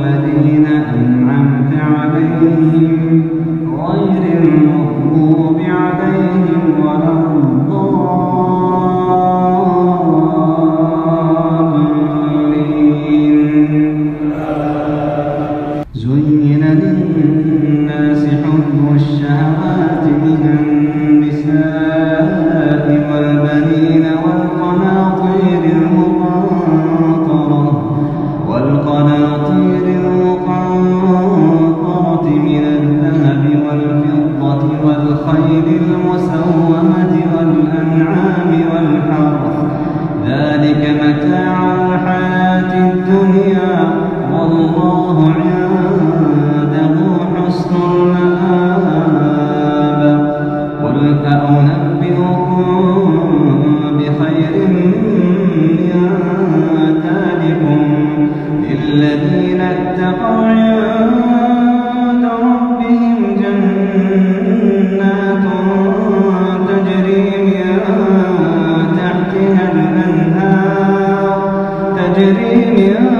المدينة إن in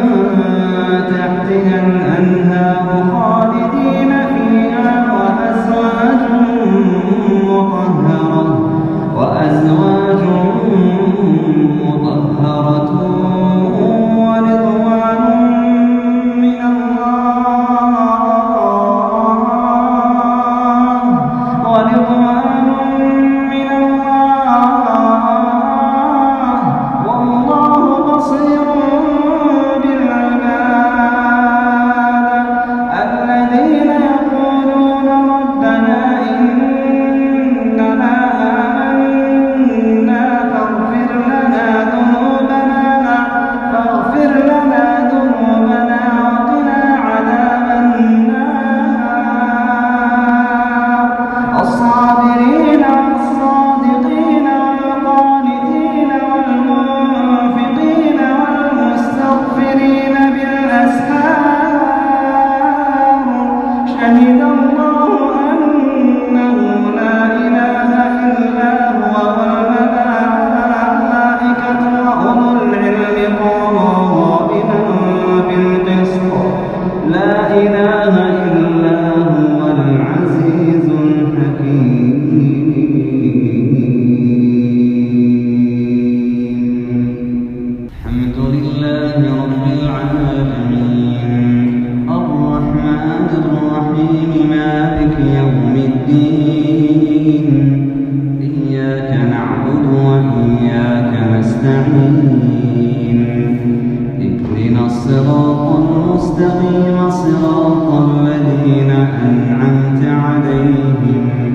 المستقيم صراط الذين أنعمت عليهم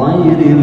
غير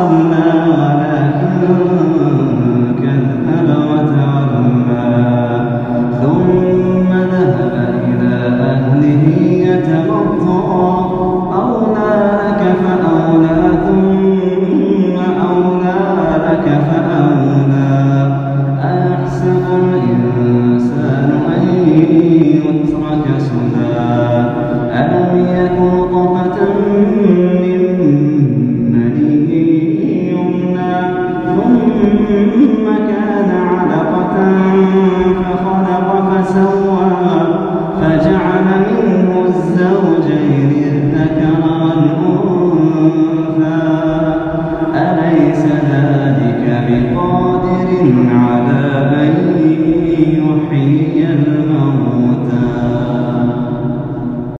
اللهم